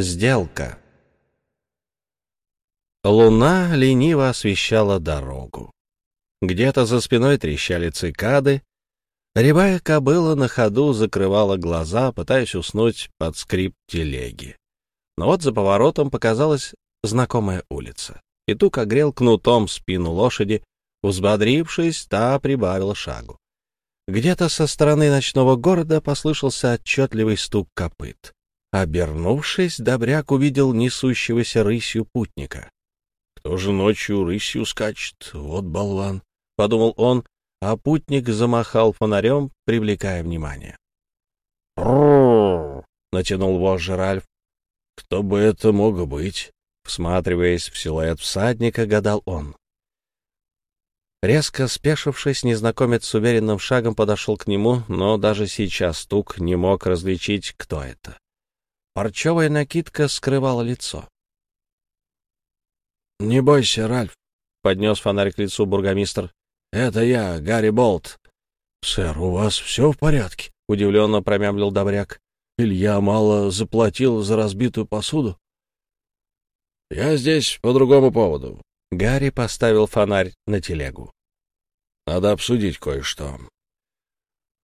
Сделка. Луна лениво освещала дорогу. Где-то за спиной трещали цикады. Рябая кобыла на ходу закрывала глаза, пытаясь уснуть под скрип телеги. Но вот за поворотом показалась знакомая улица. Тук огрел кнутом спину лошади. Взбодрившись, та прибавила шагу. Где-то со стороны ночного города послышался отчетливый стук копыт. Обернувшись, Добряк увидел несущегося рысью путника. «Кто же ночью рысью скачет? Вот болван!» — подумал он, а путник замахал фонарем, привлекая внимание. Натянул вожжи Ральф. «Кто бы это мог быть?» Всматриваясь в силуэт всадника, гадал он. Резко спешившись, незнакомец с уверенным шагом подошел к нему, но даже сейчас стук не мог различить, кто это. Парчевая накидка скрывала лицо. — Не бойся, Ральф, — поднес фонарь к лицу бургомистр. — Это я, Гарри Болт. — Сэр, у вас все в порядке? — удивленно промямлил Добряк. — Илья мало заплатил за разбитую посуду? — Я здесь по другому поводу. Гарри поставил фонарь на телегу. — Надо обсудить кое-что.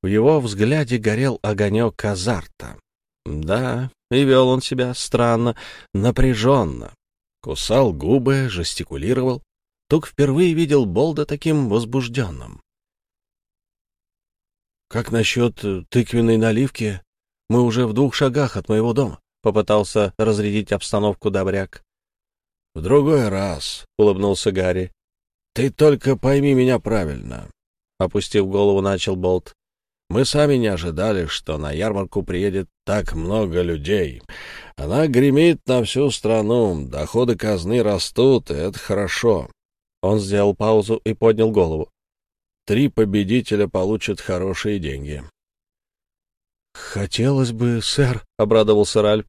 В его взгляде горел огонек азарта. Да, и вел он себя странно, напряженно. Кусал губы, жестикулировал. Тук впервые видел Болда таким возбужденным. «Как насчет э, тыквенной наливки? Мы уже в двух шагах от моего дома», — попытался разрядить обстановку Добряк. «В другой раз», — улыбнулся Гарри. «Ты только пойми меня правильно», — опустив голову, начал Болт. Мы сами не ожидали, что на ярмарку приедет так много людей. Она гремит на всю страну, доходы казны растут, и это хорошо. Он сделал паузу и поднял голову. Три победителя получат хорошие деньги. «Хотелось бы, сэр», — обрадовался Ральф.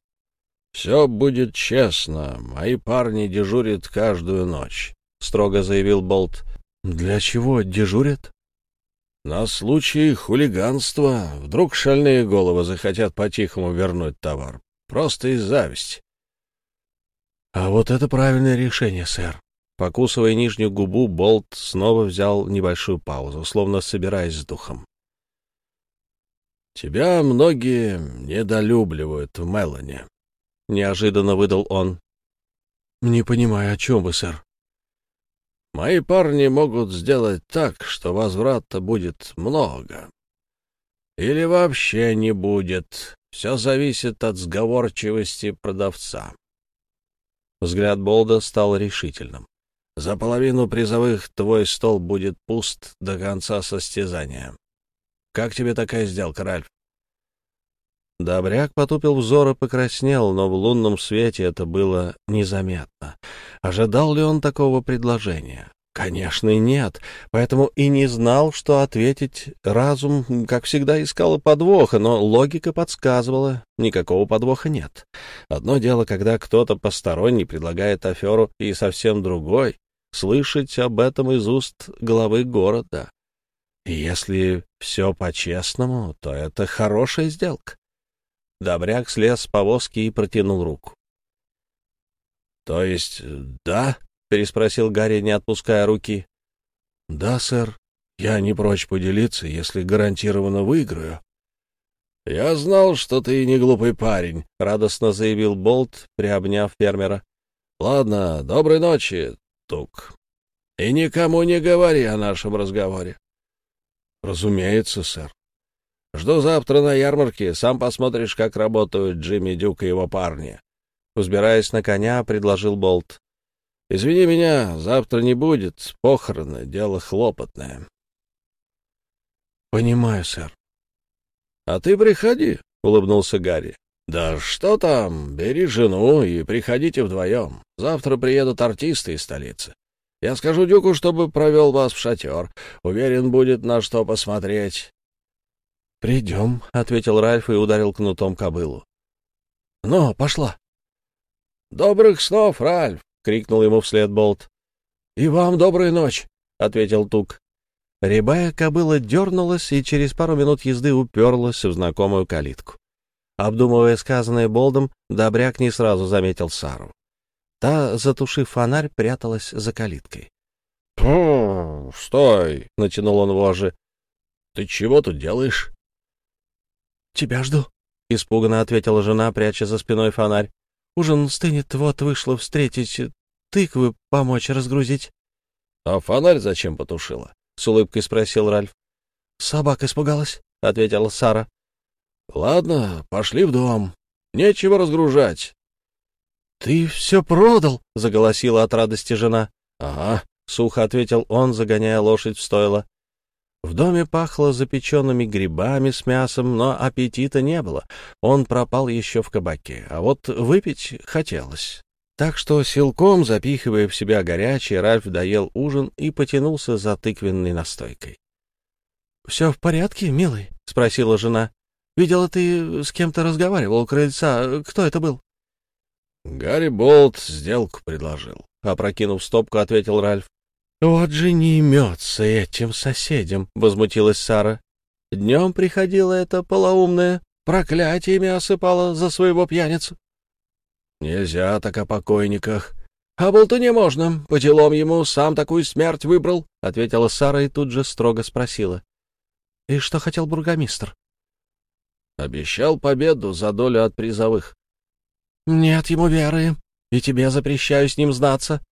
«Все будет честно. Мои парни дежурят каждую ночь», — строго заявил Болт. «Для чего дежурят?» На случай хулиганства вдруг шальные головы захотят по-тихому вернуть товар. Просто из зависти. — А вот это правильное решение, сэр. Покусывая нижнюю губу, Болт снова взял небольшую паузу, словно собираясь с духом. — Тебя многие недолюбливают в Мелане, — неожиданно выдал он. — Не понимаю, о чем вы, сэр. Мои парни могут сделать так, что возврата будет много. Или вообще не будет. Все зависит от сговорчивости продавца. Взгляд Болда стал решительным. За половину призовых твой стол будет пуст до конца состязания. Как тебе такая сделка, Ральф? Добряк потупил взор и покраснел, но в лунном свете это было незаметно. Ожидал ли он такого предложения? Конечно, нет, поэтому и не знал, что ответить. Разум, как всегда, искал подвоха, но логика подсказывала, никакого подвоха нет. Одно дело, когда кто-то посторонний предлагает аферу, и совсем другой — слышать об этом из уст главы города. И если все по-честному, то это хорошая сделка. Добряк слез с повозки и протянул руку. — То есть, да? — переспросил Гарри, не отпуская руки. — Да, сэр. Я не прочь поделиться, если гарантированно выиграю. — Я знал, что ты не глупый парень, — радостно заявил Болт, приобняв фермера. — Ладно, доброй ночи, Тук. И никому не говори о нашем разговоре. — Разумеется, сэр. Жду завтра на ярмарке, сам посмотришь, как работают Джимми Дюк и его парни. Взбираясь на коня, предложил Болт. — Извини меня, завтра не будет, похороны, дело хлопотное. — Понимаю, сэр. — А ты приходи, — улыбнулся Гарри. — Да что там, бери жену и приходите вдвоем. Завтра приедут артисты из столицы. Я скажу Дюку, чтобы провел вас в шатер. Уверен, будет на что посмотреть. — Придем, — ответил Ральф и ударил кнутом кобылу. — Ну, пошла. — Добрых снов, Ральф! — крикнул ему вслед Болт. — И вам доброй ночи! — ответил Тук. Рябая кобыла дернулась и через пару минут езды уперлась в знакомую калитку. Обдумывая сказанное Болдом, Добряк не сразу заметил Сару. Та, затушив фонарь, пряталась за калиткой. — Стой! — натянул он вожжи. — Ты чего тут делаешь? — Тебя жду, — испуганно ответила жена, пряча за спиной фонарь. — Ужин стынет, вот вышла встретить, тыквы помочь разгрузить. — А фонарь зачем потушила? — с улыбкой спросил Ральф. — Собака испугалась, — ответила Сара. — Ладно, пошли в дом. Нечего разгружать. — Ты все продал, — заголосила от радости жена. — Ага, — сухо ответил он, загоняя лошадь в стойло. В доме пахло запеченными грибами с мясом, но аппетита не было. Он пропал еще в кабаке, а вот выпить хотелось. Так что, силком запихивая в себя горячий, Ральф доел ужин и потянулся за тыквенной настойкой. — Все в порядке, милый? — спросила жена. — Видела, ты с кем-то разговаривал у крыльца. Кто это был? — Гарри Болт сделку предложил. Опрокинув стопку, ответил Ральф. — Вот же не имется этим соседям, — возмутилась Сара. Днем приходила эта полоумная, проклятиями осыпала за своего пьяницу. — Нельзя так о покойниках. — А болтуне можно, по делам ему сам такую смерть выбрал, — ответила Сара и тут же строго спросила. — И что хотел бургомистр? — Обещал победу за долю от призовых. — Нет ему веры, и тебе запрещаю с ним знаться.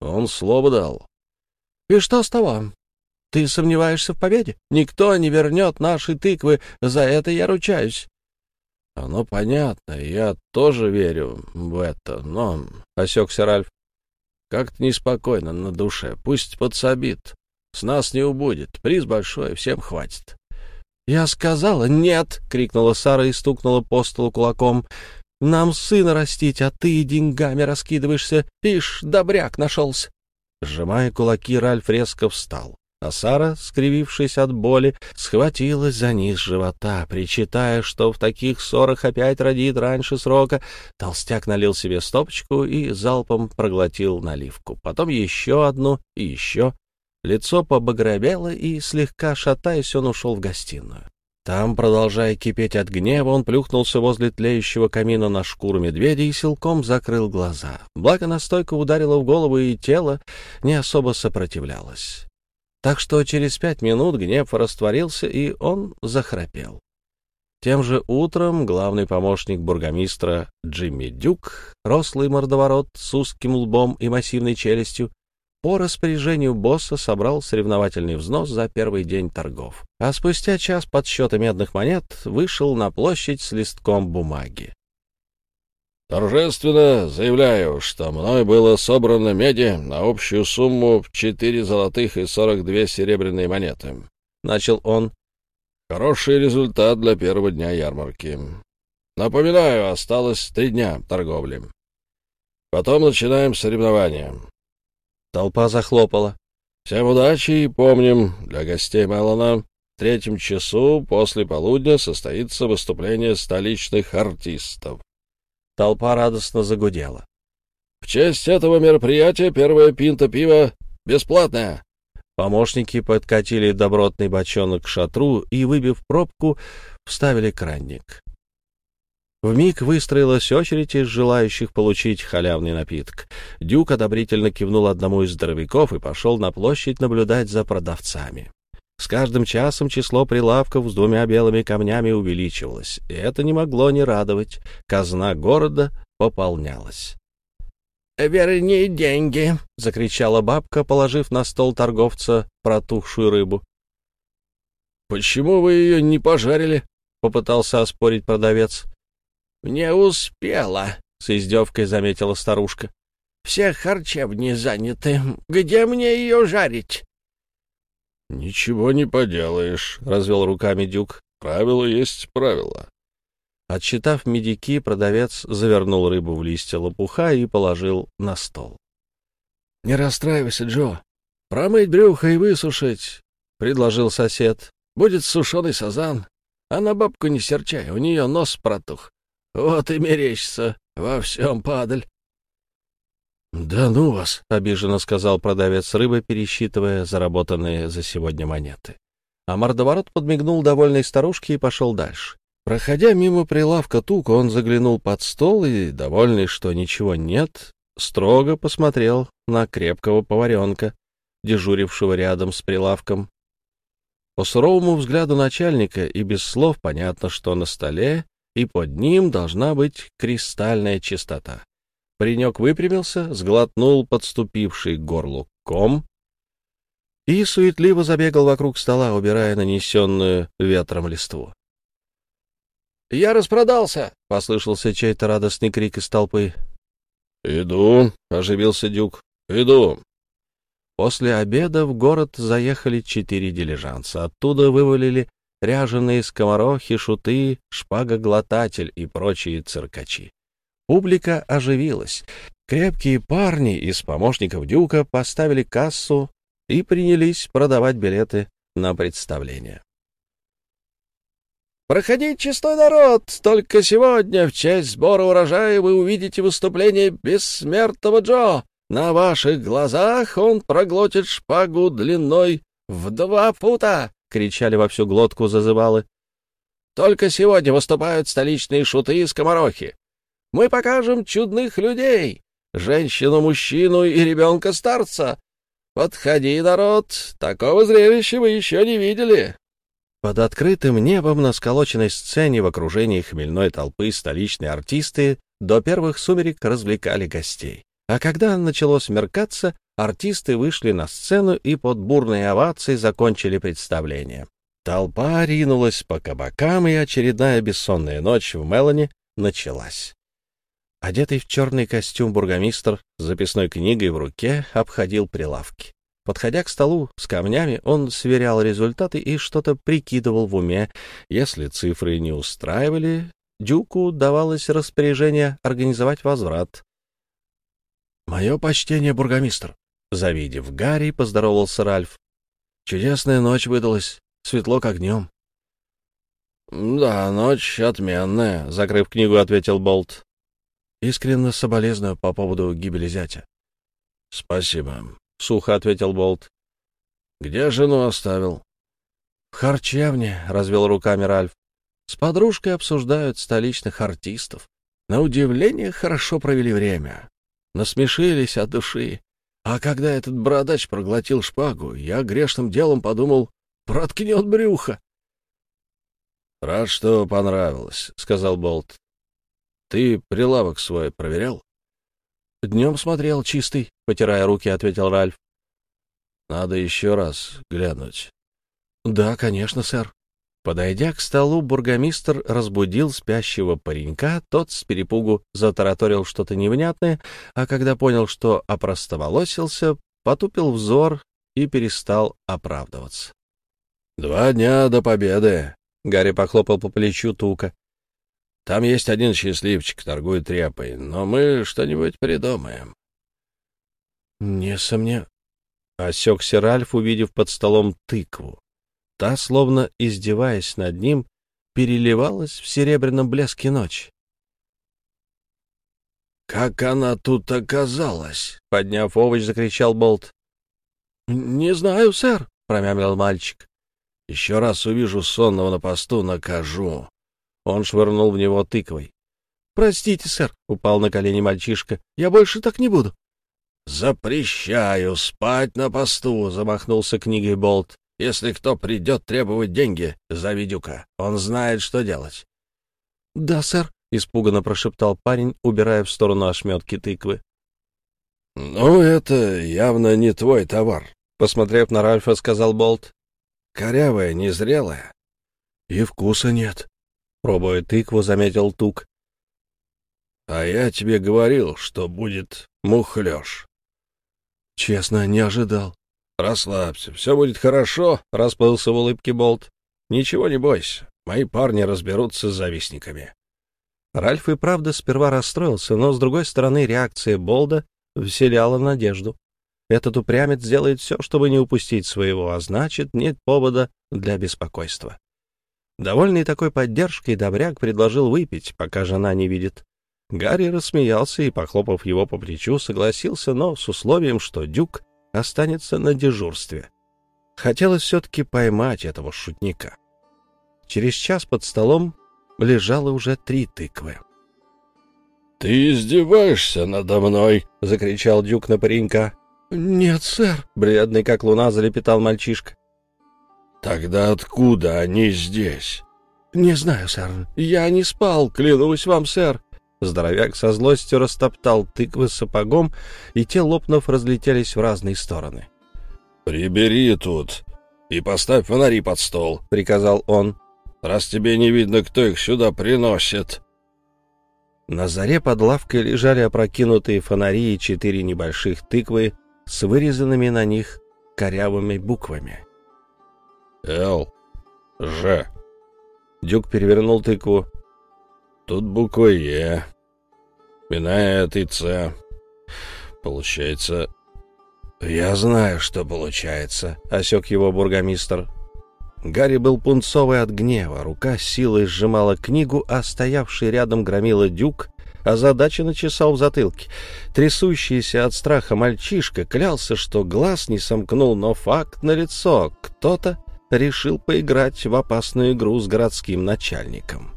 Он слово дал. И что с того? Ты сомневаешься в победе? Никто не вернет наши тыквы, за это я ручаюсь. Оно понятно, я тоже верю в это, но... — осекся Ральф. — Как-то неспокойно на душе. Пусть подсобит. С нас не убудет. Приз большой, всем хватит. — Я сказала «нет!» — крикнула Сара и стукнула по столу кулаком. Нам сына растить, а ты деньгами раскидываешься. Ишь, добряк нашелся. Сжимая кулаки, Ральф резко встал. А Сара, скривившись от боли, схватилась за низ живота, причитая, что в таких ссорах опять родит раньше срока. Толстяк налил себе стопочку и залпом проглотил наливку. Потом еще одну и еще. Лицо побагровело, и, слегка шатаясь, он ушел в гостиную. Там, продолжая кипеть от гнева, он плюхнулся возле тлеющего камина на шкуру медведя и силком закрыл глаза. Благо настойка ударила в голову, и тело не особо сопротивлялось. Так что через пять минут гнев растворился, и он захрапел. Тем же утром главный помощник бургомистра Джимми Дюк, рослый мордоворот с узким лбом и массивной челюстью, по распоряжению босса собрал соревновательный взнос за первый день торгов, а спустя час подсчета медных монет вышел на площадь с листком бумаги. Торжественно заявляю, что мной было собрано меди на общую сумму в четыре золотых и сорок две серебряные монеты. Начал он. Хороший результат для первого дня ярмарки. Напоминаю, осталось три дня торговли. Потом начинаем соревнования. Толпа захлопала. «Всем удачи и помним, для гостей Мелана в третьем часу после полудня состоится выступление столичных артистов». Толпа радостно загудела. «В честь этого мероприятия первая пинта пива бесплатная». Помощники подкатили добротный бочонок к шатру и, выбив пробку, вставили кранник. В миг выстроилась очередь из желающих получить халявный напиток. Дюк одобрительно кивнул одному из здоровяков и пошел на площадь наблюдать за продавцами. С каждым часом число прилавков с двумя белыми камнями увеличивалось, и это не могло не радовать. Казна города пополнялась. «Верни деньги!» — закричала бабка, положив на стол торговца протухшую рыбу. «Почему вы ее не пожарили?» — попытался оспорить продавец. «Не успела», — с издевкой заметила старушка. «Все харчевни заняты. Где мне ее жарить?» «Ничего не поделаешь», — развел руками Дюк. «Правило есть правило». Отсчитав медики, продавец завернул рыбу в листья лопуха и положил на стол. — Не расстраивайся, Джо. Промыть брюхо и высушить, — предложил сосед. — Будет сушеный сазан. А на бабку не серчай, у нее нос протух. Вот и мерещится во всем падаль. — Да ну вас, — обиженно сказал продавец рыбы, пересчитывая заработанные за сегодня монеты. А мордоворот подмигнул довольной старушке и пошел дальше. Проходя мимо прилавка тук, он заглянул под стол и, довольный, что ничего нет, строго посмотрел на крепкого поваренка, дежурившего рядом с прилавком. По суровому взгляду начальника и без слов понятно, что на столе и под ним должна быть кристальная чистота. Паренек выпрямился, сглотнул подступивший к горлу ком и суетливо забегал вокруг стола, убирая нанесенную ветром листву. «Я распродался!» — послышался чей-то радостный крик из толпы. «Иду!» — оживился Дюк. «Иду!» После обеда в город заехали четыре дилижанса. Оттуда вывалили ряженые скоморохи, шуты, шпагоглотатель и прочие циркачи. Публика оживилась. Крепкие парни из помощников Дюка поставили кассу и принялись продавать билеты на представление. Проходите, чистой народ! Только сегодня, в честь сбора урожая, вы увидите выступление бессмертного Джо. На ваших глазах он проглотит шпагу длиной в два фута!» — кричали во всю глотку зазывалы. «Только сегодня выступают столичные шуты и скоморохи. Мы покажем чудных людей, женщину, мужчину и ребенка-старца. Подходи, народ, такого зрелища вы еще не видели. Под открытым небом на сколоченной сцене в окружении хмельной толпы столичные артисты до первых сумерек развлекали гостей. А когда начало смеркаться, артисты вышли на сцену и под бурные овации закончили представление. Толпа ринулась по кабакам, и очередная бессонная ночь в Мелани началась. Одетый в черный костюм бургомистр с записной книгой в руке обходил прилавки. Подходя к столу с камнями, он сверял результаты и что-то прикидывал в уме. Если цифры не устраивали, Дюку давалось распоряжение организовать возврат. «Мое почтение, бургомистр!» Завидев Гарри, поздоровался Ральф. «Чудесная ночь выдалась, светло как днем». «Да, ночь отменная», — закрыв книгу, ответил Болт. «Искренне соболезную по поводу гибели зятя». «Спасибо. — сухо ответил Болт. — Где жену оставил? — В харчевне, — развел руками Ральф. — С подружкой обсуждают столичных артистов. На удивление хорошо провели время. Насмешились от души. А когда этот бородач проглотил шпагу, я грешным делом подумал, проткнет брюхо. — Рад, что понравилось, — сказал Болт. — Ты прилавок свой проверял? — Днем смотрел, чистый, — потирая руки, ответил Ральф. — Надо еще раз глянуть. — Да, конечно, сэр. Подойдя к столу, бургомистр разбудил спящего паренька, тот с перепугу затараторил что-то невнятное, а когда понял, что опростоволосился, потупил взор и перестал оправдываться. — Два дня до победы! — Гарри похлопал по плечу Тука. Там есть один счастливчик, торгует репой, но мы что-нибудь придумаем. — Не сомнев... — осекся Ральф, увидев под столом тыкву. Та, словно издеваясь над ним, переливалась в серебряном блеске ночь. «Как она тут оказалась?» — подняв овощ, закричал Болт. «Не знаю, сэр», — промямлил мальчик. «Еще раз увижу сонного на посту, накажу. Он швырнул в него тыквой. «Простите, сэр», — упал на колени мальчишка, — «я больше так не буду». «Запрещаю спать на посту», — замахнулся книгой Болт. «Если кто придет требовать деньги, зови Дюка. Он знает, что делать». «Да, сэр», — испуганно прошептал парень, убирая в сторону ошметки тыквы. «Ну, это явно не твой товар», — посмотрев на Ральфа, сказал Болт. «Корявая, незрелая». «И вкуса нет», Пробуя тыкву, заметил Тук. — А я тебе говорил, что будет мухлёж. — Честно, не ожидал. — Расслабься, все будет хорошо, — расплылся в улыбке Болт. — Ничего не бойся, мои парни разберутся с завистниками. Ральф и правда сперва расстроился, но, с другой стороны, реакция Болда вселяла надежду. Этот упрямец сделает все, чтобы не упустить своего, а значит, нет повода для беспокойства. Довольный такой поддержкой, Добряк предложил выпить, пока жена не видит. Гарри рассмеялся и, похлопав его по плечу, согласился, но с условием, что Дюк останется на дежурстве. Хотелось все-таки поймать этого шутника. Через час под столом лежало уже три тыквы. «Ты издеваешься надо мной!» — закричал Дюк на паренька. «Нет, сэр!» — бледный как луна залепетал мальчишка. «Тогда откуда они здесь?» «Не знаю, сэр. Я не спал, клянусь вам, сэр». Здоровяк со злостью растоптал тыквы сапогом, и те, лопнув, разлетелись в разные стороны. «Прибери тут и поставь фонари под стол», — приказал он. «Раз тебе не видно, кто их сюда приносит». На заре под лавкой лежали опрокинутые фонари и четыре небольших тыквы с вырезанными на них корявыми буквами. «Л. Ж». Дюк перевернул тыкву. «Тут буква Е. И на этой Ц. Получается...» «Я знаю, что получается», — осек его бургомистр. Гарри был пунцовый от гнева, рука силой сжимала книгу, а стоявший рядом громила дюк, а задача начесал в затылке. Трясущийся от страха мальчишка клялся, что глаз не сомкнул, но факт налицо. Кто-то решил поиграть в опасную игру с городским начальником.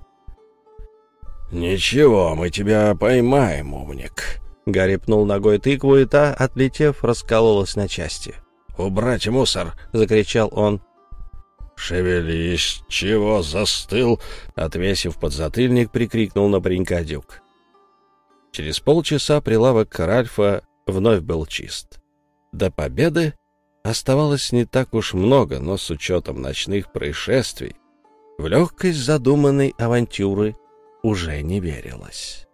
«Ничего, мы тебя поймаем, умник!» Гарри пнул ногой тыкву, и та, отлетев, раскололась на части. «Убрать мусор!» — закричал он. «Шевелись! Чего застыл?» — отвесив подзатыльник, прикрикнул на паренька Дюк. Через полчаса прилавок Ральфа вновь был чист. До победы оставалось не так уж много, но с учетом ночных происшествий в легкость задуманной авантюры уже не верилось.